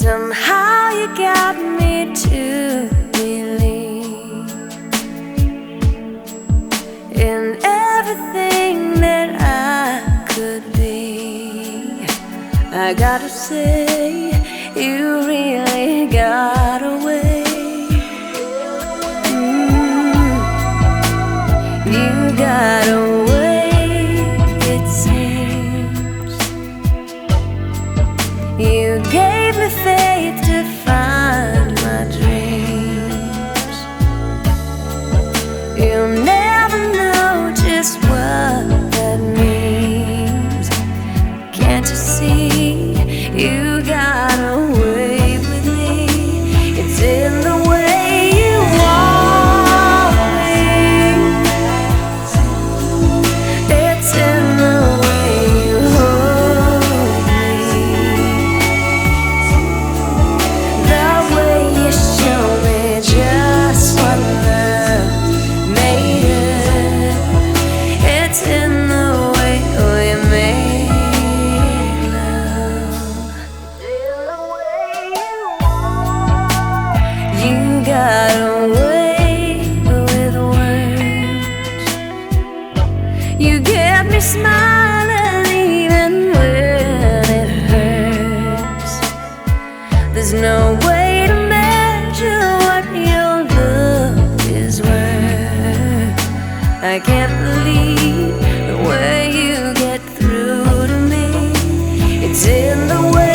Somehow you got me to believe in everything that I could be. I gotta say, you really got away. Mm, you got away, it seems. You me smiling even when it hurts. There's no way to measure what your love is worth. I can't believe the way you get through to me. It's in the way.